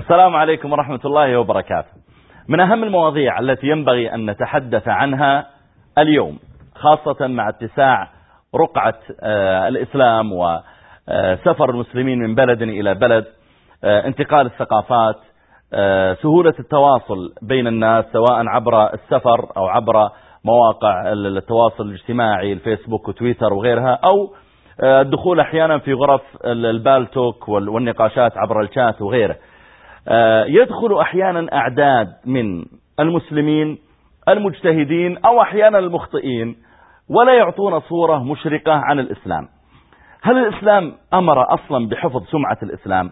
السلام عليكم ورحمة الله وبركاته. من أهم المواضيع التي ينبغي أن نتحدث عنها اليوم خاصة مع اتساع رقعة آه، الإسلام وسفر المسلمين من بلد إلى بلد آه، انتقال الثقافات آه، سهولة التواصل بين الناس سواء عبر السفر أو عبر مواقع التواصل الاجتماعي الفيسبوك وتويتر وغيرها أو الدخول أحيانا في غرف البالتوك والنقاشات عبر الشات وغيره. آه، يدخل أحيانا أعداد من المسلمين المجتهدين أو أحيانا المخطئين ولا يعطون صورة مشرقة عن الإسلام. هل الإسلام أمر أصلا بحفظ سمعة الإسلام؟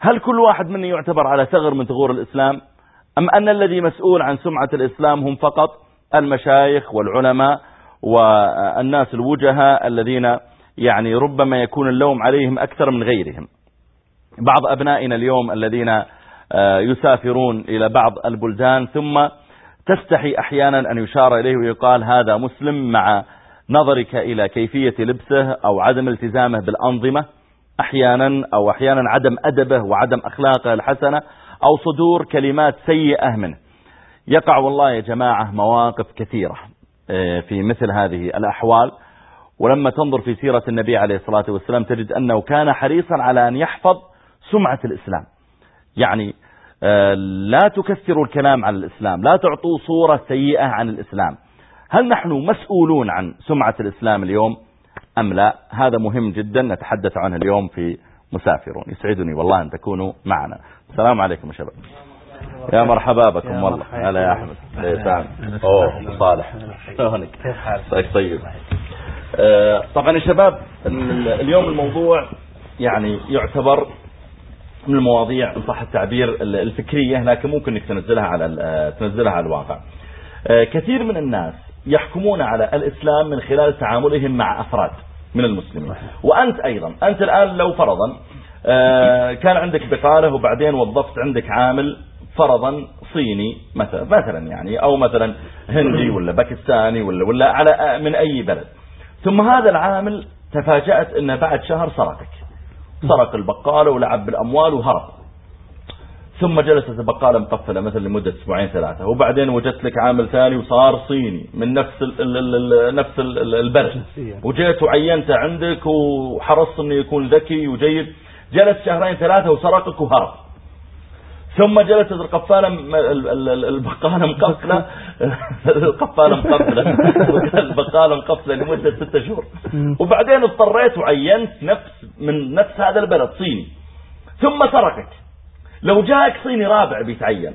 هل كل واحد مني يعتبر على ثغر من ثغور الإسلام؟ أم أن الذي مسؤول عن سمعة الإسلام هم فقط المشايخ والعلماء والناس الوجهاء الذين يعني ربما يكون اللوم عليهم أكثر من غيرهم؟ بعض أبنائنا اليوم الذين آه، يسافرون إلى بعض البلدان ثم تستحي أحيانا أن يشار إليه ويقال هذا مسلم مع نظرك إلى كيفية لبسه أو عدم التزامه بالأنظمة أحيانا أو أحيانا عدم أدبه وعدم أخلاقه الحسنة أو صدور كلمات سيئة منه. يقع والله يا جماعة مواقف كثيرة آه، في مثل هذه الأحوال. ولما تنظر في سيرة النبي عليه الصلاة والسلام تجد أنه كان حريصا على أن يحفظ سمعة الإسلام. يعني آه، لا تكثروا الكلام عن الإسلام لا تعطوا صورة سيئة عن الإسلام. هل نحن مسؤولون عن سمعة الإسلام اليوم أم لا؟ هذا مهم جدا نتحدث عنه اليوم في مسافرون. يسعدني والله أن تكونوا معنا. السلام عليكم يا شباب. يا مرحبا بكم والله. هلا يا أحمد. يا سعد أوه صالح. كيف حالك؟ طيب آه، طبعا يا شباب اليوم الموضوع يعني يعتبر من المواضيع إن صح التعبير الفكرية لكن ممكن إنك تنزلها على تنزلها على الواقع. آه، كثير من الناس يحكمون على الإسلام من خلال تعاملهم مع أفراد من المسلمين. وأنت أيضا أنت الآن لو فرضا آه، كان عندك بقالة وبعدين وظفت عندك عامل فرضا صيني مثلا مثلا يعني أو مثلا هندي ولا باكستاني ولا ولا على من أي بلد. ثم هذا العامل تفاجأت أنه بعد شهر سرقك. سرق البقالة ولعب بالأموال وهرب. ثم جلست البقالة مقفلة مثلا لمدة أسبوعين ثلاثة. وبعدين وجدت لك عامل ثاني وصار صيني من نفس ال ال ال نفس البلد. وجيت وعينته عندك وحرصت انه يكون ذكي وجيد. جلس شهرين ثلاثة وسرقك وهرب. ثم جلست القفالة البقالة مقفلة. القفالة مقفلة. البقالة مقفلة لمدة ستة شهور. وبعدين اضطريت وعينت نفس من نفس هذا البلد صيني ثم تركك لو جاءك صيني رابع بيتعين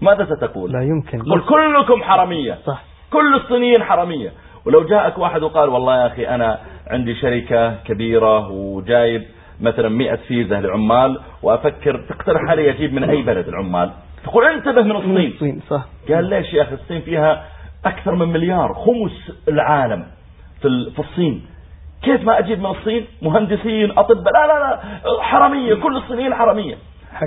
ماذا ستقول؟ لا يمكن. قل كلكم حرمية صح. كل الصينيين حرمية ولو جاءك واحد وقال والله يا أخي أنا عندي شركة كبيرة وجايب مثلا 100 فيزة لعمال وأفكر تقترح علي أجيب من أي بلد العمال. تقول انتبه من الصين. الصين صح. قال ليش يا أخي الصين فيها أكثر من مليار خمس العالم في الصين. كيف ما أجيب من الصين؟ مهندسين أطباء لا لا لا حرمية كل الصينيين حرمية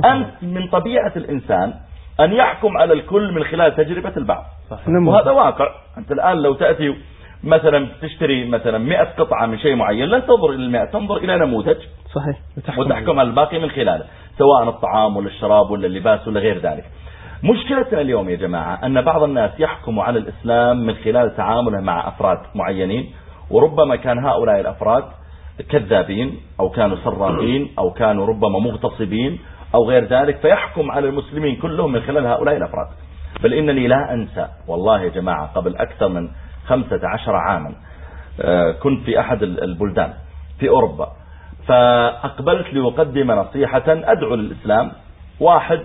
أنت من طبيعة الإنسان أن يحكم على الكل من خلال تجربة البعض. صحيح. وهذا واقع. أنت الآن لو تأتي مثلا تشتري مثلا 100 قطعة من شيء معين لن تنظر إلى المئة تنظر إلى نموذج صحيح. وتحكم على الباقي من خلاله سواء الطعام ولا الشراب ولا اللباس ولا غير ذلك. مشكلتنا اليوم يا جماعة أن بعض الناس يحكم على الإسلام من خلال تعامله مع أفراد معينين وربما كان هؤلاء الأفراد كذابين أو كانوا سراقين أو كانوا ربما مغتصبين أو غير ذلك فيحكم على المسلمين كلهم من خلال هؤلاء الأفراد. بل إنني لا أنسى والله يا جماعة قبل أكثر من خمسة عشر عاما. آه، كنت في أحد البلدان في أوروبا. فأقبلت لأقدم نصيحة أدعو للإسلام واحد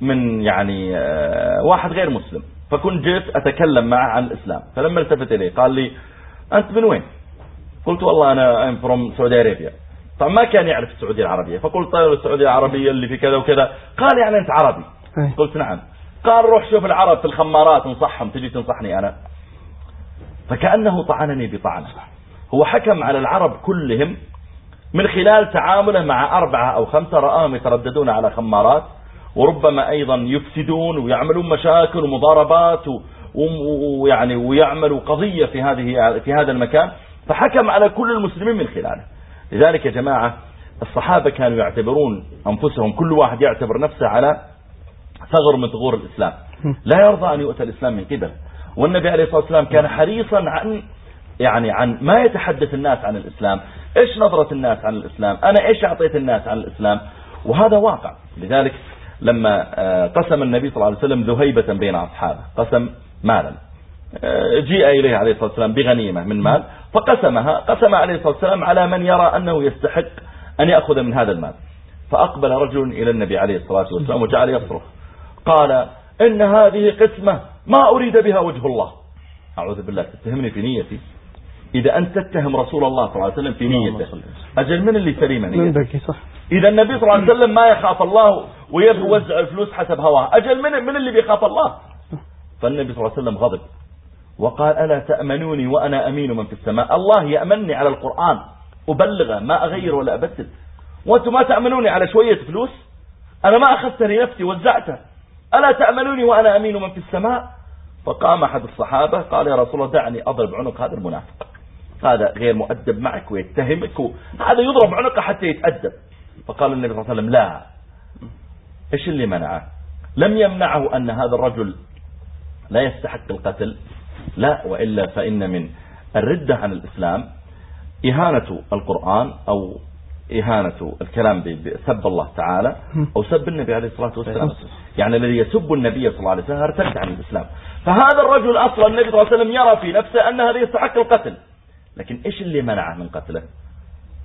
من يعني آه، واحد غير مسلم. فكنت جيت أتكلم معه عن الإسلام. فلما التفت إلي قال لي أنت من وين؟ قلت والله أنا I'm from سعودي أرابيا طبعا ما كان يعرف السعودية العربية. فقلت طيب السعودية العربية اللي في كذا وكذا. قال يعني أنت عربي. إيه. قلت نعم. قال روح شوف العرب في الخمارات انصحهم تجي تنصحني أنا. فكأنه طعنني بطعنة. هو حكم على العرب كلهم من خلال تعامله مع أربعة أو خمسة رآهم يترددون على خمارات وربما أيضا يفسدون ويعملون مشاكل ومضاربات ويعني ويعملوا قضية في هذه في هذا المكان. فحكم على كل المسلمين من خلاله. لذلك يا جماعة الصحابة كانوا يعتبرون أنفسهم كل واحد يعتبر نفسه على ثغر من ثغور الإسلام. لا يرضى أن يؤتى الإسلام من قبل. والنبي عليه الصلاة والسلام كان حريصا عن يعني عن ما يتحدث الناس عن الإسلام. إيش نظرة الناس عن الإسلام؟ أنا إيش أعطيت الناس عن الإسلام؟ وهذا واقع. لذلك لما آه، قسم النبي صلى الله عليه وسلم ذهيبة بين أصحابه. قسم مالا. آه، جيء إليه عليه الصلاة والسلام بغنيمة من مال فقسمها قسم عليه الصلاة والسلام على من يرى أنه يستحق أن يأخذ من هذا المال. فأقبل رجل إلى النبي عليه الصلاة والسلام وجعل يصرخ. قال إن هذه قسمة ما أريد بها وجه الله. أعوذ بالله تتهمني في نيتي. إذا أنت تتهم رسول الله صلى الله عليه وسلم في نيته. أجل من اللي سليم نيته؟ صح. إذا النبي صلى الله عليه وسلم ما يخاف الله ويبغى يوزع الفلوس حسب هواه. أجل من, من اللي بيخاف الله؟ فالنبي صلى الله عليه وسلم غضب. وقال ألا تأمنوني وأنا أمين من في السماء؟ الله يأمنني على القرآن. أبلغه ما أغير ولا أبدل. وأنتم ما تأمنوني على شوية فلوس؟ أنا ما أخذت لنفسي وزعته. ألا تأمنوني وأنا أمين من في السماء؟ فقام أحد الصحابة قال يا رسول الله دعني أضرب عنق هذا المنافق. هذا غير مؤدب معك ويتهمك هذا يضرب عنقه حتى يتأدب. فقال النبي صلى الله عليه وسلم لا. إيش اللي منعه؟ لم يمنعه أن هذا الرجل لا يستحق القتل. لا وإلا فإن من الردة عن الإسلام إهانة القرآن أو إهانة الكلام بسب الله تعالى أو سب النبي عليه الصلاة والسلام. يعني الذي يسب النبي صلى الله عليه وسلم ارتد عن الإسلام. فهذا الرجل أصلا النبي صلى الله عليه وسلم يرى في نفسه أن هذا يستحق القتل. لكن إيش اللي منعه من قتله؟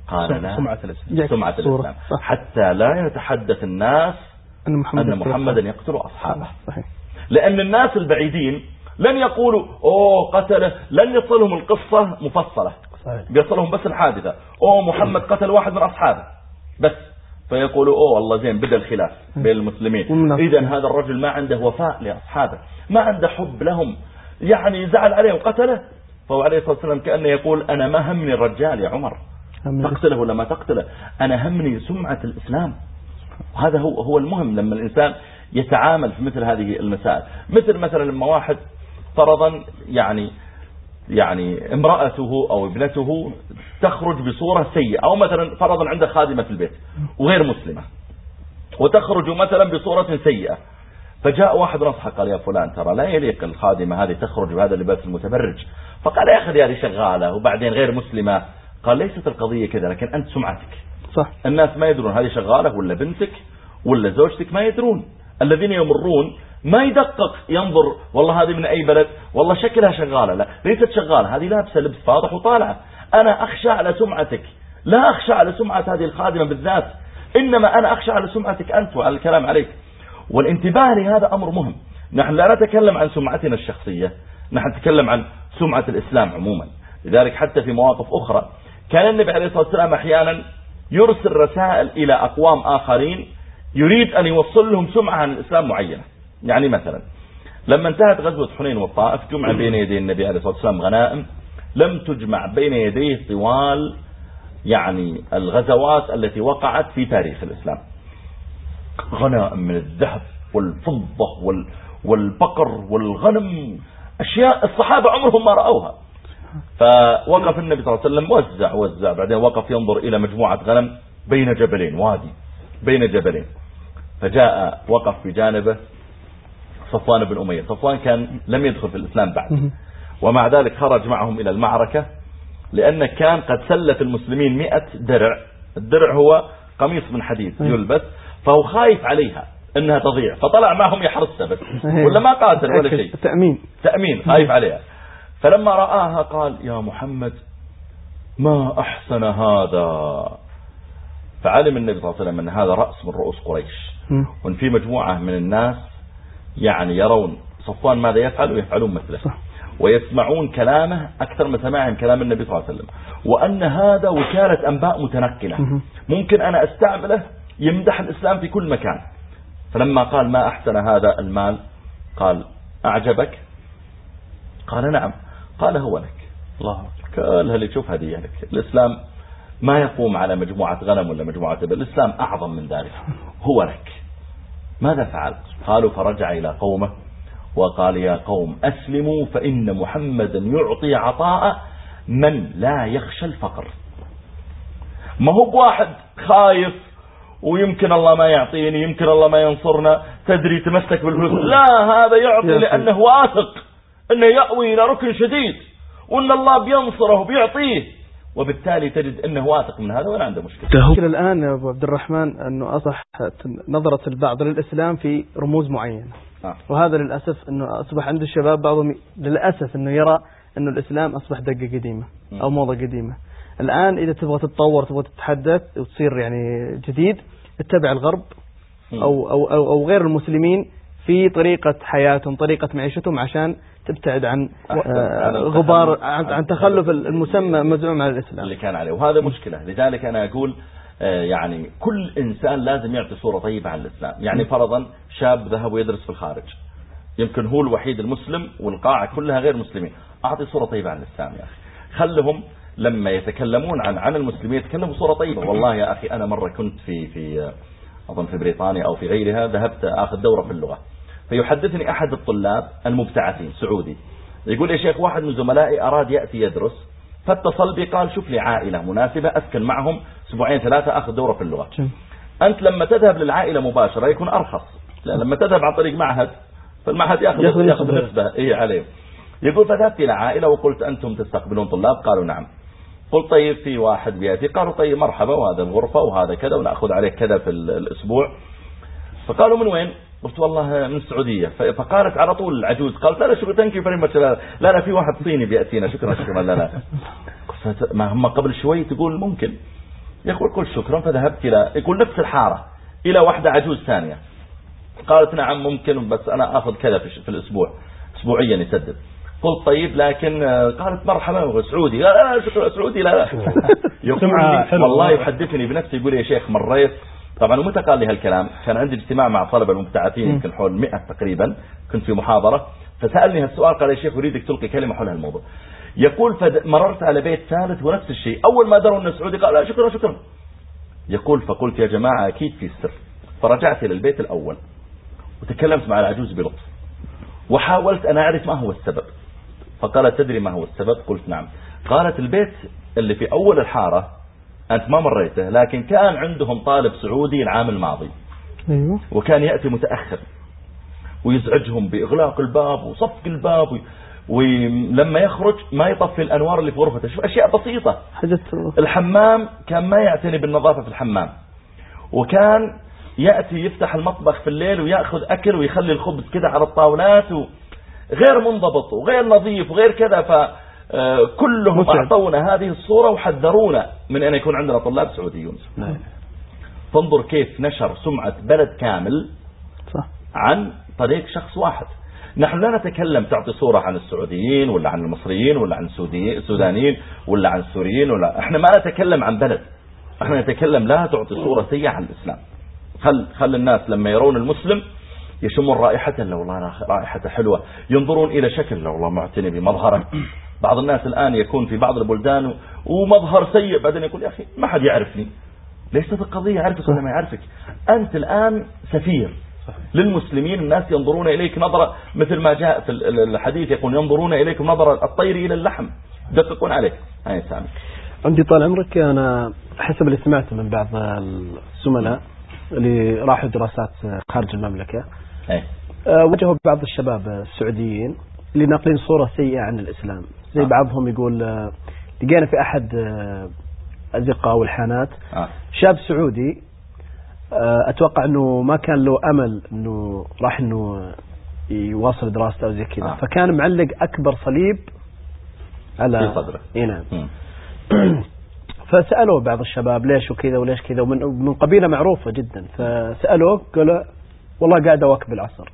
قال لا. سمعة الإسلام. سمعة الإسلام. حتى لا يتحدث الناس أن, محمد أن محمدا يقتل أصحابه. صحيح. لأن الناس البعيدين لن يقولوا أوه قتله. لن يصلهم القصة مفصلة. صحيح. بيصلهم بس الحادثة. أوه محمد قتل واحد من أصحابه. بس. فيقولوا أوه والله زين بدأ الخلاف بين المسلمين. إذا هذا الرجل ما عنده وفاء لأصحابه ما عنده حب لهم يعني زعل عليهم قتله. فهو عليه الصلاة والسلام كأنه يقول أنا ما همني الرجال يا عمر. تقتله ولا ما تقتله. أنا همني سمعة الإسلام. وهذا هو هو المهم لما الإنسان يتعامل في مثل هذه المسائل. مثل مثلا لما واحد فرضا يعني يعني امرأته أو ابنته تخرج بصورة سيئة أو مثلا فرضا عنده خادمة في البيت وغير مسلمة وتخرج مثلا بصورة سيئة. فجاء واحد نصحه قال يا فلان ترى لا يليق الخادمة هذه تخرج بهذا اللباس المتبرج. فقال يا أخي هذه شغالة وبعدين غير مسلمة. قال ليست القضية كذا لكن أنت سمعتك. صح. الناس ما يدرون هذه شغالة ولا بنتك ولا زوجتك ما يدرون. الذين يمرون ما يدقق ينظر والله هذه من أي بلد؟ والله شكلها شغالة. لا ليست شغالة هذه لابسة لبس فاضح وطالعة. أنا أخشى على سمعتك. لا أخشى على سمعة هذه الخادمة بالذات. إنما أنا أخشى على سمعتك أنت وعلى الكلام عليك. والانتباه لهذا أمر مهم. نحن لا نتكلم عن سمعتنا الشخصية نحن نتكلم عن سمعة الإسلام عموما. لذلك حتى في مواقف أخرى كان النبي عليه الصلاة والسلام أحيانا يرسل رسائل إلى أقوام آخرين يريد أن يوصل لهم سمعة عن الإسلام معينة. يعني مثلا لما انتهت غزوة حنين والطائف جمع بين يدي النبي عليه الصلاة والسلام غنائم لم تجمع بين يديه طوال يعني الغزوات التي وقعت في تاريخ الإسلام. غنائم من الذهب والفضة والبقر والغنم أشياء الصحابة عمرهم ما رأوها. فوقف النبي صلى الله عليه وسلم وزع وزع بعدين وقف ينظر إلى مجموعة غنم بين جبلين وادي بين جبلين. فجاء وقف بجانبه صفوان بن أمية. صفوان كان لم يدخل في الإسلام بعد. ومع ذلك خرج معهم إلى المعركة لأنه كان قد سلف المسلمين مئة درع. الدرع هو قميص من حديد يلبس فهو خايف عليها إنها تضيع. فطلع معهم يحرسها بس ولا ما قاتل ولا شيء. تأمين. تأمين. خايف عليها. فلما رآها قال يا محمد ما أحسن هذا؟ فعلم النبي صلى الله عليه وسلم أن هذا رأس من رؤوس قريش. وأن في مجموعة من الناس يعني يرون صفوان ماذا يفعل؟ ويفعلون مثله. ويسمعون كلامه أكثر من سماعهم كلام النبي صلى الله عليه وسلم. وأن هذا وكالة أنباء متنقلة. ممكن أنا أستعمله يمدح الإسلام في كل مكان. فلما قال ما أحسن هذا المال؟ قال أعجبك؟ قال نعم. قال هو لك. الله كلها اللي تشوف هذه لك الإسلام ما يقوم على مجموعة غنم ولا مجموعة إبل. الإسلام أعظم من ذلك. هو لك. ماذا فعل قالوا فرجع إلى قومه وقال يا قوم أسلموا فإن محمدا يعطي عطاء من لا يخشى الفقر. ما هو بواحد خايف ويمكن الله ما يعطيني يمكن الله ما ينصرنا تدري تمسك بالفلوس. لا هذا يعطي لأنه واثق أنه يأوي إلى ركن شديد وأن الله بينصره وبيعطيه. وبالتالي تجد أنه واثق من هذا ولا عنده مشكلة. المشكلة الآن يا أبو عبد الرحمن أنه أصح نظرة البعض للإسلام في رموز معينة. آه. وهذا للأسف أنه أصبح عند الشباب بعضهم للأسف أنه يرى أنه الإسلام أصبح دقة قديمة أو موضة قديمة. الآن إذا تبغى تتطور تبغى تتحدث وتصير يعني جديد اتبع الغرب أو, أو, أو, أو غير المسلمين في طريقة حياتهم طريقة معيشتهم عشان تبتعد عن آه، غبار عن تخلف المسمى مزعوم على الإسلام. اللي كان عليه. وهذا مشكلة. لذلك أنا أقول آه، يعني كل إنسان لازم يعطي صورة طيبة عن الإسلام. يعني فرضا شاب ذهب ويدرس في الخارج. يمكن هو الوحيد المسلم والقاعة كلها غير مسلمين. أعطي صورة طيبة عن الإسلام يا أخي. خلهم لما يتكلمون عن عن المسلمين يتكلموا بصورة طيبة. والله يا أخي أنا مرة كنت في في أظن في بريطانيا أو في غيرها ذهبت أخذ دورة في اللغة. فيحدثني أحد الطلاب المبتعثين سعودي. يقول يا شيخ واحد من زملائي أراد يأتي يدرس فاتصل بي قال شوف لي عائلة مناسبة أسكن معهم أسبوعين ثلاثة أخذ دورة في اللغة. أنت لما تذهب للعائلة مباشرة يكون أرخص. لما تذهب عن طريق معهد فالمعهد يأخذ, يأخذ نسبة. إيه عليه. يقول فذهبت إلى عائلة وقلت أنتم تستقبلون طلاب؟ قالوا نعم. قلت طيب في واحد بيأتي. قالوا طيب مرحبا وهذا الغرفة وهذا كذا ونأخذ عليك كذا في الأسبوع. فقالوا من وين؟ قلت والله من السعودية. فقالت على طول العجوز قالت لا لا شكرا thank you very much لا لا في واحد صيني بيأتينا. شكرا شكرا. لا لا. ما هم قبل شوي تقول ممكن. يقول قل شكرا. فذهبت إلى يقول نفس الحارة إلى واحدة عجوز ثانية. قالت نعم ممكن بس أنا أخذ كذا في الأسبوع. أسبوعيا يسدد. قلت طيب لكن قالت مرحبا سعودي. لا لا شكرا سعودي. لا لا. يقول والله يحدثني بنفسه يقول يا شيخ مريت. طبعا ومتى قال لي هالكلام كان عندي اجتماع مع طلبة المبتعثين يمكن حول 100 تقريبا كنت في محاضرة فسألني هالسؤال قال يا شيخ أريدك تلقي كلمة حول هالموضوع. يقول فمررت على بيت ثالث ونفس الشيء أول ما دروا أنه سعودي قال لا شكرا شكرا. يقول فقلت يا جماعة أكيد في سر. فرجعت إلى البيت الأول وتكلمت مع العجوز بلطف وحاولت أن أعرف ما هو السبب. فقالت تدري ما هو السبب؟ قلت نعم. قالت البيت اللي في أول الحارة أنت ما مريته لكن كان عندهم طالب سعودي العام الماضي. أيوه. وكان يأتي متأخر ويزعجهم بإغلاق الباب وصفق الباب ولما يخرج ما يطفي الأنوار اللي في غرفته. شوف أشياء بسيطة. الحمام كان ما يعتني بالنظافة في الحمام. وكان يأتي يفتح المطبخ في الليل ويأخذ أكل ويخلي الخبز كده على الطاولات غير منضبط وغير نظيف وغير كذا. فكلهم أعطونا هذه الصورة وحذرونا من أن يكون عندنا طلاب سعوديون. نعم. فانظر كيف نشر سمعة بلد كامل صح. عن طريق شخص واحد. نحن لا نتكلم تعطي صورة عن السعوديين ولا عن المصريين ولا عن السودانيين ولا عن السوريين ولا إحنا ما نتكلم عن بلد. إحنا نتكلم لا تعطي صورة سيئة عن الإسلام. خل, خل الناس لما يرون المسلم يشمون رائحته. لو والله رائحته حلوة. ينظرون إلى شكل. لو والله معتني بمظهره. بعض الناس الآن يكون في بعض البلدان ومظهر سيء بعدين يقول يا أخي ما حد يعرفني. ليست القضية يعرفك ولا ما يعرفك؟ أنت الآن سفير. للمسلمين الناس ينظرون إليك نظرة مثل ما جاء في الحديث يقول ينظرون إليك نظرة الطير إلى اللحم. يدققون عليك هاي سامي. عندي طال عمرك أنا حسب اللي سمعته من بعض الزملاء اللي راحوا دراسات خارج المملكة. أي. آه، وجهوا بعض الشباب السعوديين اللي ناقلين صورة سيئة عن الإسلام. زي آه. بعضهم يقول آه، لقينا في أحد أو الحانات آه. شاب سعودي أتوقع أنه ما كان له أمل أنه راح أنه يواصل دراسته أو زي كذا. فكان معلق أكبر صليب على في صدره إي نعم فسألوه بعض الشباب ليش وكذا وليش كذا ومن من قبيلة معروفة جدا فسألوه قالوا والله قاعد أواكب العصر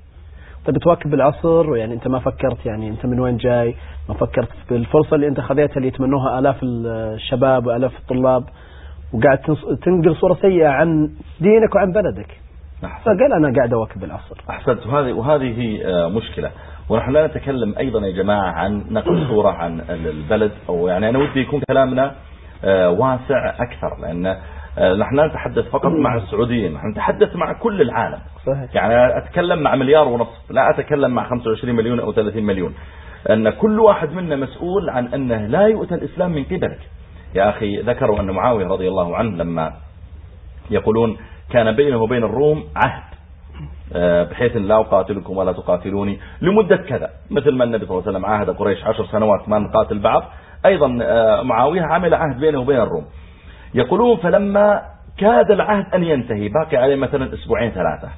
طيب تواكب العصر يعني أنت ما فكرت يعني أنت من وين جاي؟ ما فكرت في الفرصة اللي أنت خذيتها اللي يتمنوها آلاف الشباب وآلاف الطلاب وقاعد تنقل صورة سيئة عن دينك وعن بلدك. أحسن. فقال أنا قاعد أواكب العصر. أحسنت. وهذه وهذه هي آه، مشكلة. ونحن لا نتكلم أيضا يا جماعة عن نقل صورة عن البلد أو يعني أنا ودي يكون كلامنا آه، واسع أكثر لأن آه، نحن لا نتحدث فقط مع السعوديين نحن نتحدث مع كل العالم. صحيح. يعني أتكلم مع مليار ونصف لا أتكلم مع 25 مليون أو 30 مليون. أن كل واحد منا مسؤول عن أنه لا يؤتى الإسلام من قبلك. يا أخي ذكروا أن معاوية رضي الله عنه لما يقولون كان بينه وبين الروم عهد. آه، بحيث لا أقاتلكم ولا تقاتلوني لمدة كذا. مثل ما النبي صلى الله عليه وسلم عاهد قريش عشر سنوات ما نقاتل بعض. أيضا آه، معاوية عمل عهد بينه وبين الروم. يقولون فلما كاد العهد أن ينتهي باقي عليه مثلا أسبوعين ثلاثة.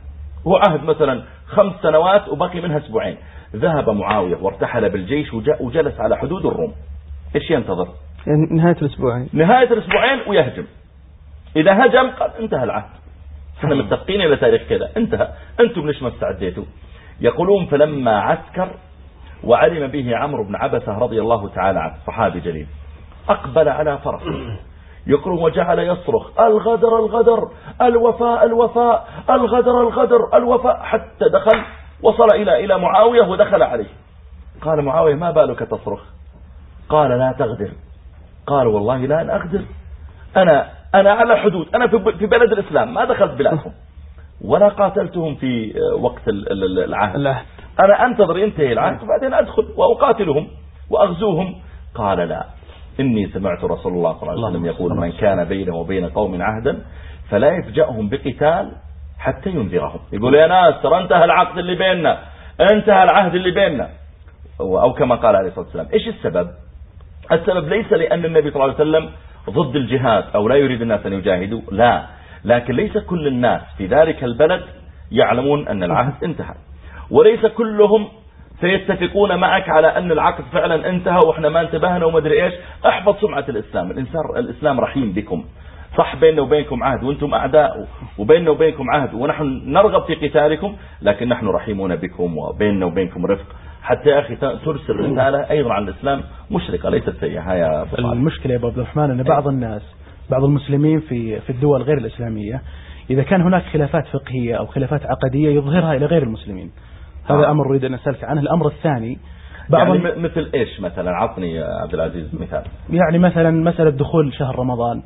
هو عهد مثلا خمس سنوات وبقي منها أسبوعين. ذهب معاوية وارتحل بالجيش وجلس على حدود الروم. إيش ينتظر؟ نهاية الأسبوعين. نهاية الأسبوعين ويهجم. إذا هجم قد انتهى العهد. إحنا متفقين إلى تاريخ كذا. انتهى. أنتم ليش ما استعديتوا؟ يقولون فلما عسكر وعلم به عمرو بن عبسة رضي الله تعالى عنه صحابي جليل أقبل على فرس يقولون وجعل يصرخ الغدر الغدر الوفاء الوفاء الغدر الغدر الوفاء حتى دخل وصل إلى إلى معاوية ودخل عليه. قال معاوية ما بالك تصرخ؟ قال لا تغدر. قال والله لا أغدر. أنا أنا على حدود أنا في بلد الإسلام ما دخلت بلادهم. ولا قاتلتهم في وقت العهد. أنا أنتظر ينتهي العهد وبعدين أدخل وأقاتلهم وأغزوهم. قال لا. إني سمعت رسول الله صلى الله عليه وسلم يقول من كان بينه وبين قوم عهدا فلا يفجأهم بقتال حتى ينذرهم. يقول يا ناس ترى انتهى العقد اللي بيننا انتهى العهد اللي بيننا. أو كما قال عليه الصلاة والسلام إيش السبب؟ السبب ليس لأن النبي صلى الله عليه وسلم ضد الجهاد أو لا يريد الناس أن يجاهدوا لا. لكن ليس كل الناس في ذلك البلد يعلمون أن العهد انتهى. وليس كلهم سيتفقون معك على أن العقد فعلا انتهى وإحنا ما انتبهنا وما أدري إيش. احفظ سمعة الإسلام. الإنسان الإسلام رحيم بكم. صح بيننا وبينكم عهد وأنتم أعداء وبيننا وبينكم عهد ونحن نرغب في قتالكم لكن نحن رحيمون بكم وبيننا وبينكم رفق. حتى يا أخي ترسل رسالة أيضا عن الإسلام مشرقة ليست سيئة يا المشكلة يا أبو عبد الرحمن أن بعض الناس بعض المسلمين في في الدول غير الإسلامية إذا كان هناك خلافات فقهية أو خلافات عقدية يظهرها إلى غير المسلمين. هذا آه. أمر أريد أن أسألك عنه. الأمر الثاني بعض يعني مثل إيش مثلا؟ عطني يا عبد العزيز مثال. يعني مثلا مسألة دخول شهر رمضان.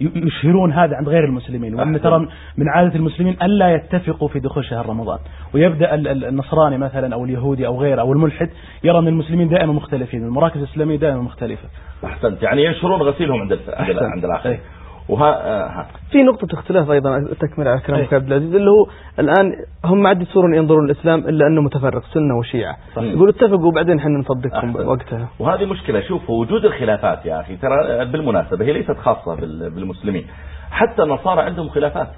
يشهرون هذا عند غير المسلمين وأن ترى من عادة المسلمين ألا يتفقوا في دخول شهر رمضان. ويبدأ النصراني مثلا أو اليهودي أو غيره أو الملحد يرى أن المسلمين دائما مختلفين المراكز الإسلامية دائما مختلفة. أحسنت. يعني ينشرون غسيلهم عند عند الآخر وها آه في نقطة اختلاف أيضا تكمل على كلامك عبد العزيز اللي هو الآن هم عاد يصورون ينظرون الإسلام إلا أنه متفرق سنة وشيعة. يقولوا اتفقوا وبعدين إحنا نصدقكم وقتها. وهذه مشكلة شوف وجود الخلافات يا أخي ترى بالمناسبة هي ليست خاصة بالمسلمين. حتى النصارى عندهم خلافات.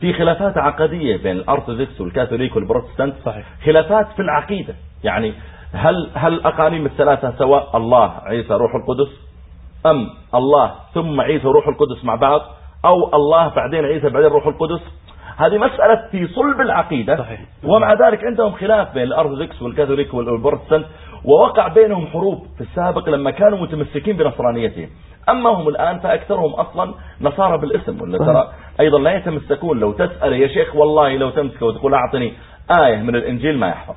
في خلافات عقدية بين الأرثوذكس والكاثوليك والبروتستانت. صحيح. خلافات في العقيدة. يعني هل هل الأقانيم الثلاثة سواء الله عيسى روح القدس أم الله ثم عيسى روح القدس مع بعض أو الله بعدين عيسى بعدين روح القدس؟ هذه مسألة في صلب العقيدة. صحيح. ومع ذلك عندهم خلاف بين الأرثوذكس والكاثوليك والبروتستانت ووقع بينهم حروب في السابق لما كانوا متمسكين بنصرانيتهم. أما هم الآن فأكثرهم أصلا نصارى بالاسم ولا ترى أيضا لا يتمسكون. لو تسأل يا شيخ والله لو تمسك وتقول أعطني آية من الإنجيل ما يحفظ.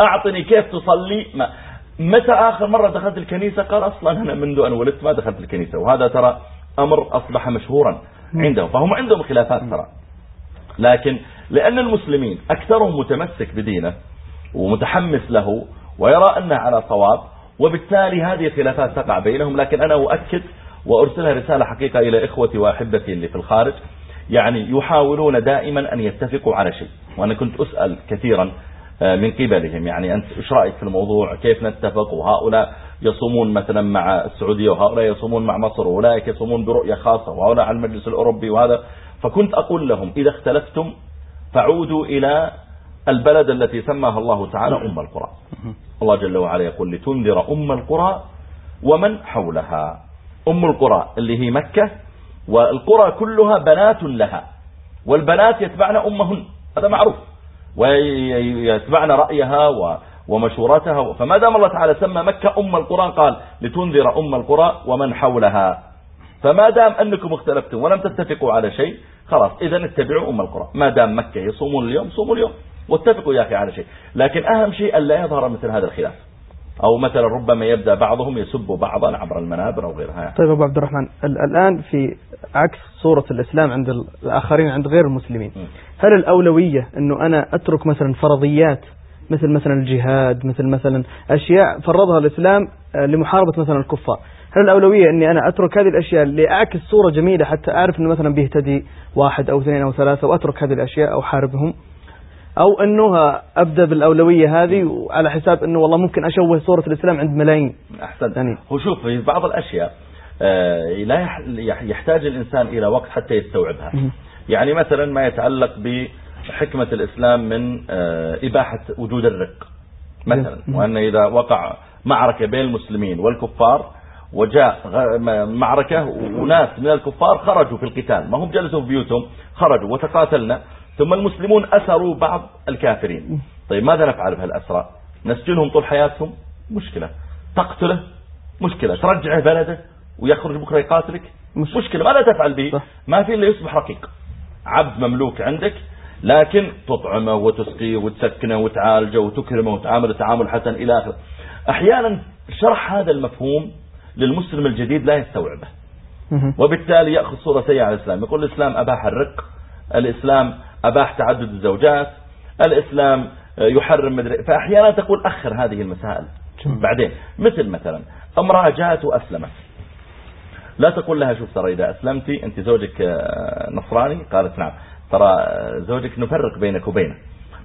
أعطني كيف تصلي؟ ما متى آخر مرة دخلت الكنيسة؟ قال أصلا أنا منذ أن ولدت ما دخلت الكنيسة وهذا ترى أمر أصبح مشهورا عندهم فهم عندهم خلافات ترى. لكن لأن المسلمين أكثرهم متمسك بدينه ومتحمس له ويرى أنه على صواب وبالتالي هذه الخلافات تقع بينهم. لكن أنا أؤكد وأرسلها رسالة حقيقة إلى إخوتي وأحبتي اللي في الخارج يعني يحاولون دائما أن يتفقوا على شيء. وأنا كنت أسأل كثيرا من قبلهم. يعني أنت إيش رأيك في الموضوع؟ كيف نتفق؟ وهؤلاء يصومون مثلا مع السعودية وهؤلاء يصومون مع مصر وأولئك يصومون برؤية خاصة وهؤلاء على المجلس الأوروبي وهذا. فكنت أقول لهم إذا اختلفتم فعودوا إلى البلد التي سماها الله تعالى أم القرى. الله جل وعلا يقول لتنذر أم القرى ومن حولها. أم القرى اللي هي مكة والقرى كلها بنات لها والبنات يتبعن أمهن. هذا معروف. ويتبعن رأيها ومشورتها. فما دام الله تعالى سمى مكة أم القرى قال لتنذر أم القرى ومن حولها. فما دام أنكم اختلفتم ولم تتفقوا على شيء خلاص إذا اتبعوا أم القرى. ما دام مكة يصومون اليوم صوموا اليوم واتفقوا يا أخي على شيء. لكن أهم شيء ألا يظهر مثل هذا الخلاف. أو مثلا ربما يبدأ بعضهم يسب بعضا عبر المنابر أو غيرها. طيب أبو عبد الرحمن الآن في عكس صورة الإسلام عند الآخرين عند غير المسلمين هل الأولوية أنه أنا أترك مثلا فرضيات مثل مثلا الجهاد مثل مثلا أشياء فرضها الإسلام آه، لمحاربة مثلا الكفار؟ هل الأولوية أني أنا أترك هذه الأشياء لأعكس صورة جميلة حتى أعرف أنه مثلا بيهتدي واحد أو اثنين أو ثلاثة وأترك هذه الأشياء أو حاربهم أو أنه أبدأ بالأولوية هذه على حساب أنه والله ممكن أشوه صورة الإسلام عند ملايين. أحسن. يعني. هو شوف في بعض الأشياء آه، لا يحتاج الإنسان إلى وقت حتى يستوعبها. يعني مثلا ما يتعلق بحكمة الإسلام من آه، إباحة وجود الرق مثلا. وأن إذا وقع معركة بين المسلمين والكفار وجاء معركة وناس من الكفار خرجوا في القتال. ما هم جلسوا في بيوتهم خرجوا وتقاتلنا. ثم المسلمون أسروا بعض الكافرين. طيب ماذا نفعل بهالأسرى؟ نسجنهم طول حياتهم؟ مشكلة. تقتله؟ مشكلة. ترجعه بلده ويخرج بكرة يقاتلك؟ مش مشكلة. ماذا تفعل به؟ ما في إلا يصبح رقيق. عبد مملوك عندك لكن تطعمه وتسقيه وتسكنه وتعالجه وتكرمه وتعامل تعامل حسن إلى آخره. أحيانا شرح هذا المفهوم للمسلم الجديد لا يستوعبه. وبالتالي يأخذ صورة سيئة على الإسلام. يقول الإسلام أباح الرق. الإسلام أباح تعدد الزوجات الإسلام يحرم مدري فأحيانا تقول أخر هذه المسائل. بعدين مثل مثلا امرأة جاءت وأسلمت. لا تقول لها شوف ترى إذا أسلمتي أنت زوجك آه، نصراني؟ قالت نعم. ترى آه، زوجك نفرق بينك وبينه.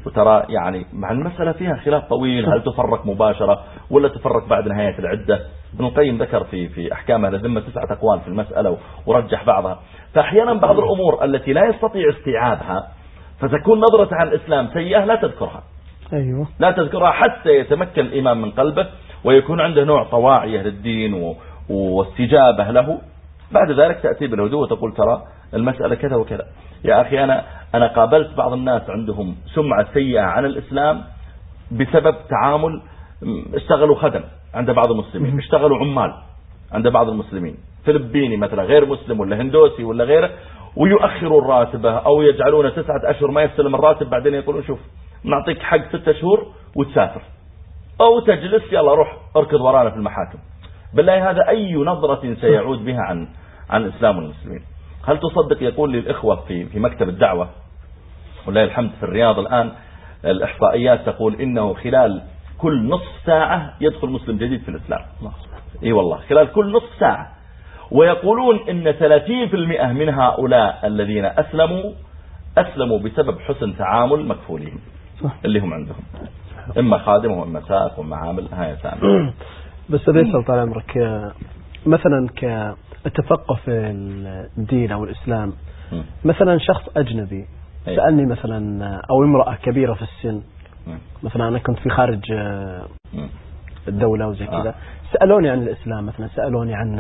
وترى يعني مع المسألة فيها خلاف طويل هل تفرق مباشرة ولا تفرق بعد نهاية العدة؟ ابن القيم ذكر في في أحكام أهل الذمة تسعة أقوال في المسألة ورجح بعضها. فأحيانا بعض الأمور التي لا يستطيع استيعابها فتكون نظرة عن الإسلام سيئة لا تذكرها. أيوة. لا تذكرها حتى يتمكن الإمام من قلبه ويكون عنده نوع طواعية للدين واستجابة له. بعد ذلك تأتي بالهدوء وتقول ترى المسألة كذا وكذا. يا أخي أنا, أنا قابلت بعض الناس عندهم سمعة سيئة عن الإسلام بسبب تعامل اشتغلوا خدم عند بعض المسلمين اشتغلوا عمال عند بعض المسلمين. فلبيني مثلا غير مسلم ولا هندوسي ولا غيره ويؤخروا الراتبة أو يجعلون تسعة أشهر ما يستلم الراتب بعدين يقولون شوف نعطيك حق ستة شهور وتسافر. أو تجلس يلا روح اركض ورانا في المحاكم. بالله هذا أي نظرة سيعود بها عن عن الإسلام والمسلمين هل تصدق يقول لي الإخوة في في مكتب الدعوة ولله الحمد في الرياض الآن الإحصائيات تقول إنه خلال كل نصف ساعة يدخل مسلم جديد في الإسلام. إي والله خلال كل نصف ساعة. ويقولون إن 30% من هؤلاء الذين أسلموا أسلموا بسبب حسن تعامل مكفولين اللي هم عندهم. إما خادم وإما سائق وإما عامل هاي ثانية بس بيسأل طال عمرك مثلا كالتفقه في الدين أو الإسلام مثلا شخص أجنبي سألني مثلا أو امرأة كبيرة في السن مثلا أنا كنت في خارج الدولة وزي كذا آه. سألوني عن الإسلام مثلا سألوني عن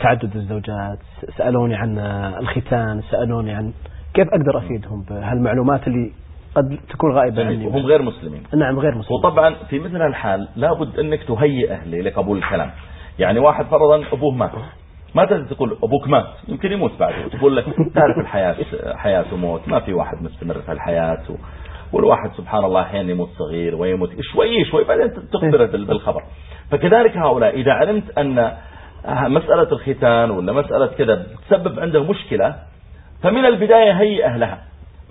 تعدد الزوجات سألوني عن الختان سألوني عن كيف أقدر أفيدهم بهالمعلومات اللي قد تكون غائبة عني هم غير مسلمين. نعم غير مسلمين. وطبعا في مثل الحال لابد أنك تهيئه لقبول الكلام. يعني واحد فرضا أبوه مات. ما تقدر تقول أبوك مات. يمكن يموت بعده تقول لك تعرف الحياة حياة وموت ما في واحد مستمر في الحياة. و... والواحد سبحان الله أحيانا يموت صغير ويموت شوي شوي بعدين تخبره بالخبر. فكذلك هؤلاء إذا علمت أن مسألة الختان ولا مسألة كذا تسبب عنده مشكلة فمن البداية هيئة لها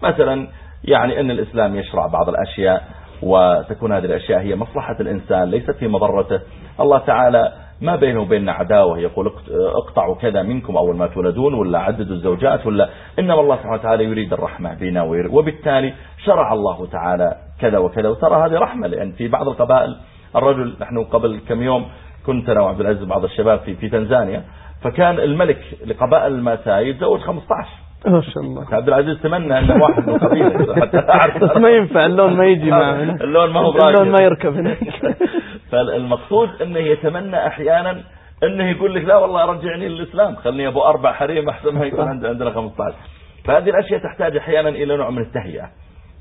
مثلا يعني أن الإسلام يشرع بعض الأشياء وتكون هذه الأشياء هي مصلحة الإنسان ليست في مضرته. الله تعالى ما بينه وبيننا عداوة يقول اقطعوا كذا منكم أول ما تولدون ولا عددوا الزوجات ولا إنما الله سبحانه وتعالى يريد الرحمة بنا وبالتالي شرع الله تعالى كذا وكذا. وترى هذه رحمة لأن في بعض القبائل الرجل نحن قبل كم يوم كنت أنا وعبد العزيز بعض الشباب في, في تنزانيا فكان الملك لقبائل الماساي يتزوج 15 ما شاء الله. عبد العزيز تمنى ان واحد من قبيلة حتى أعرف. ما ينفع اللون ما يجي معه. اللون ما هو اللون ما يركب هناك. فالمقصود إنه يتمنى أحيانا إنه يقول لك لا والله رجعني للإسلام خلني أبو أربع حريم أحسن ما يكون عندنا 15 فهذه الأشياء تحتاج أحيانا إلى نوع من التهيئة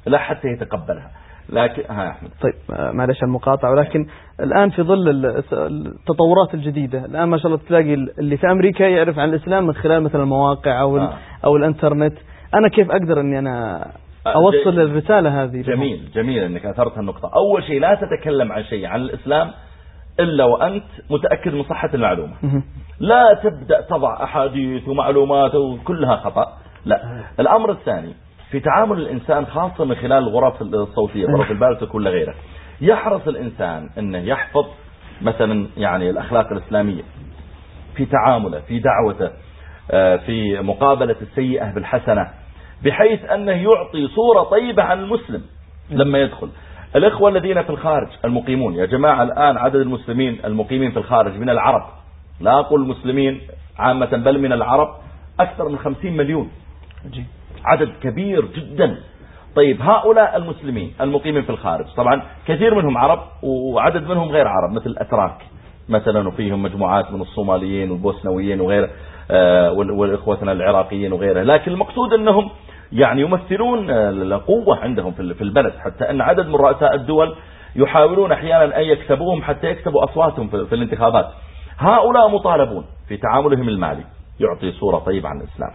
لا حتى يتقبلها. لكن ها أحمد. طيب معلش المقاطعة ولكن الآن في ظل التطورات الجديدة الآن ما شاء الله تلاقي اللي في أمريكا يعرف عن الإسلام من خلال مثلا المواقع أو, آه. أو الإنترنت. أنا كيف أقدر أني أنا آه، أوصل الرسالة هذه؟ جميل جميل أنك أثرت النقطة أول شيء لا تتكلم عن شيء عن الإسلام إلا وأنت متأكد من صحة المعلومة. لا تبدأ تضع أحاديث ومعلومات وكلها خطأ لا. الأمر الثاني في تعامل الإنسان خاصة من خلال الغرف الصوتية غرف البالتك ولا غيره. يحرص الإنسان أنه يحفظ مثلا يعني الأخلاق الإسلامية في تعامله في دعوته آه، في مقابلة السيئة بالحسنة بحيث أنه يعطي صورة طيبة عن المسلم لما يدخل. الإخوة الذين في الخارج المقيمون يا جماعة الآن عدد المسلمين المقيمين في الخارج من العرب لا أقول المسلمين عامة بل من العرب أكثر من خمسين مليون. عدد كبير جدا. طيب هؤلاء المسلمين المقيمين في الخارج طبعا كثير منهم عرب وعدد منهم غير عرب مثل الأتراك مثلا وفيهم مجموعات من الصوماليين والبوسنويين وغيره آه، والإخوتنا العراقيين وغيره لكن المقصود أنهم يعني يمثلون القوة عندهم في البلد حتى أن عدد من رؤساء الدول يحاولون أحيانا أن يكسبوهم حتى يكسبوا أصواتهم في الانتخابات. هؤلاء مطالبون في تعاملهم المالي. يعطي صورة طيبة عن الإسلام.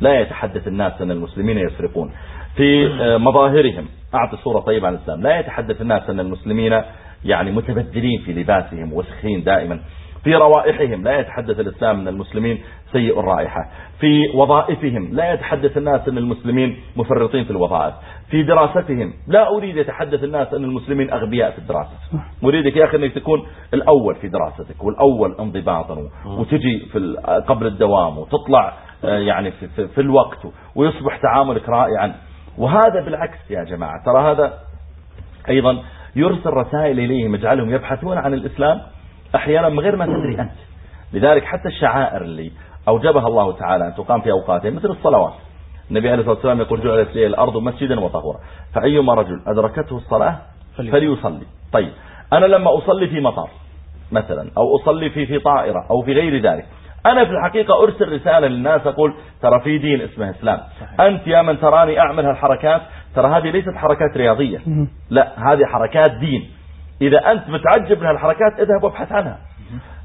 لا يتحدث الناس أن المسلمين يسرقون. في آه، مظاهرهم أعطي صورة طيبة عن الإسلام. لا يتحدث الناس أن المسلمين يعني متبدلين في لباسهم وسخين دائما. في روائحهم. لا يتحدث الإسلام أن المسلمين سيء الرائحة. في وظائفهم. لا يتحدث الناس أن المسلمين مفرطين في الوظائف. في دراستهم. لا أريد يتحدث الناس أن المسلمين أغبياء في الدراسة. أريدك يا أخي أنك تكون الأول في دراستك والأول انضباطا وتجي في قبل الدوام وتطلع آه، يعني في, في, في الوقت ويصبح تعاملك رائعا. وهذا بالعكس يا جماعة. ترى هذا أيضا يرسل رسائل إليهم يجعلهم يبحثون عن الإسلام أحيانا من غير ما تدري أنت. لذلك حتى الشعائر اللي أوجبها الله تعالى أن تقام في أوقاتها مثل الصلوات. النبي عليه الصلاة والسلام يقول جعلت لي الأرض مسجدا وطهورا. فأيما رجل أدركته الصلاة فليصلي. طيب أنا لما أصلي في مطار مثلا أو أصلي في في طائرة أو في غير ذلك أنا في الحقيقة أرسل رسالة للناس أقول ترى في دين اسمه إسلام. أنت يا من تراني أعمل هالحركات ترى هذه ليست حركات رياضية. لا هذه حركات دين. إذا أنت متعجب من هالحركات اذهب وابحث عنها.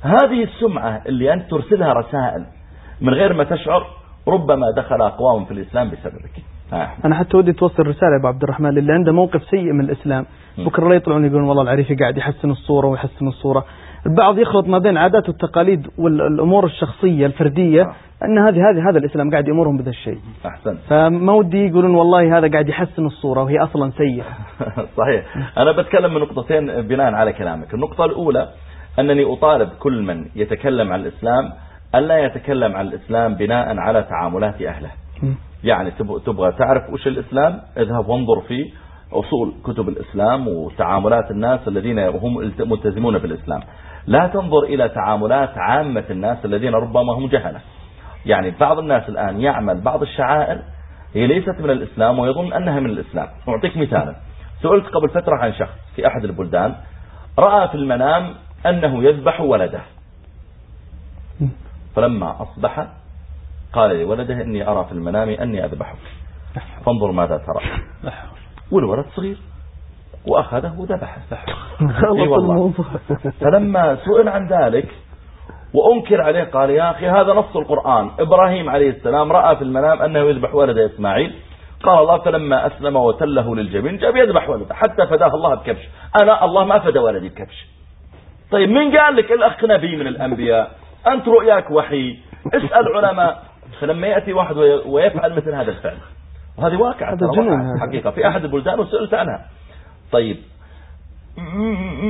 هذه السمعة اللي أنت ترسلها رسائل من غير ما تشعر ربما دخل أقوام في الإسلام بسببك. أنا حتى ودي توصل رسالة يا أبو عبد الرحمن اللي عنده موقف سيء من الإسلام بكرة لا يطلعون يقولون والله العريفي قاعد يحسن الصورة ويحسن الصورة. البعض يخلط ما بين عادات والتقاليد والأمور الشخصية الفردية آه. أن هذه هذه هذا الإسلام قاعد يأمرهم بهذا الشيء. أحسن. فما ودي يقولون والله هذا قاعد يحسن الصورة وهي أصلا سيئة. صحيح. أنا بتكلم من نقطتين بناء على كلامك. النقطة الأولى أنني أطالب كل من يتكلم عن الإسلام ألا يتكلم عن الإسلام بناء على تعاملات أهله. يعني تبغى تعرف وش الإسلام اذهب وانظر في أصول كتب الإسلام وتعاملات الناس الذين هم ملتزمون بالإسلام. لا تنظر إلى تعاملات عامة الناس الذين ربما هم جهلة. يعني بعض الناس الآن يعمل بعض الشعائر هي ليست من الإسلام ويظن أنها من الإسلام. أعطيك مثالا. سئلت قبل فترة عن شخص في أحد البلدان رأى في المنام أنه يذبح ولده. فلما أصبح قال لولده إني أرى في المنام أني أذبحك. فانظر ماذا ترى. والولد صغير. وأخذه وذبحه والله. فلما سئل عن ذلك وأنكر عليه قال يا أخي هذا نص القرآن. إبراهيم عليه السلام رأى في المنام أنه يذبح ولد إسماعيل. قال الله فلما أسلم وتله للجبين جاب يذبح ولده حتى فداه الله بكبش. أنا الله ما فدى ولدي بكبش. طيب من قال لك الأخ نبي من الأنبياء؟ أنت رؤياك وحي. اسأل علماء. فلما يأتي واحد ويفعل مثل هذا الفعل. وهذه واقعة. حقيقة. في أحد البلدان وسألت عنها. طيب.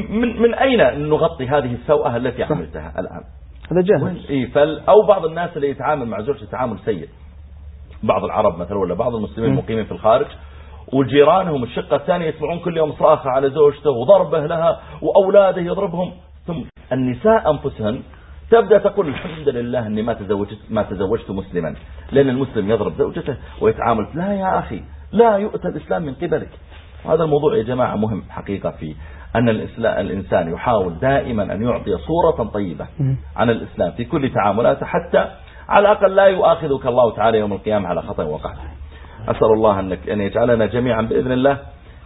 من, من أين نغطي هذه السوءة التي عملتها الآن؟ هذا جهل إيه فل أو بعض الناس اللي يتعامل مع زوجته تعامل سيء. بعض العرب مثلا ولا بعض المسلمين المقيمين في الخارج وجيرانهم الشقة الثانية يسمعون كل يوم صراخة على زوجته وضربه لها وأولاده يضربهم. ثم النساء أنفسهن تبدأ تقول الحمد لله أني ما تزوجت, ما تزوجت مسلما لأن المسلم يضرب زوجته ويتعامل لا يا أخي لا يؤتى الإسلام من قبلك. هذا الموضوع يا جماعة مهم حقيقة في أن الإنسان يحاول دائما أن يعطي صورة طيبة عن الإسلام في كل تعاملاته حتى على الأقل لا يؤاخذك الله تعالى يوم القيامة على خطأ وقع. أسأل الله أنك أن يجعلنا جميعا بإذن الله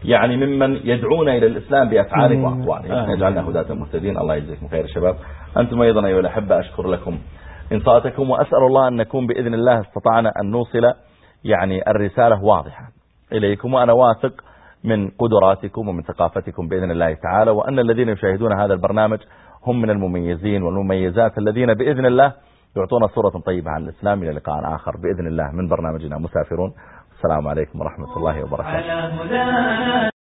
يعني ممن يدعون إلى الإسلام بأفعالهم وأقوالهم. يجعلنا هداة مهتدين الله يجزيكم خير شباب. أنتم أيضا أيها الأحبة أشكر لكم إنصاتكم وأسأل الله أن نكون بإذن الله استطعنا أن نوصل يعني الرسالة واضحة إليكم وأنا واثق من قدراتكم ومن ثقافتكم بإذن الله تعالى وأن الذين يشاهدون هذا البرنامج هم من المميزين والمميزات الذين بإذن الله يعطونا صورة طيبة عن الإسلام. إلى لقاء آخر بإذن الله من برنامجنا مسافرون. السلام عليكم ورحمة الله وبركاته.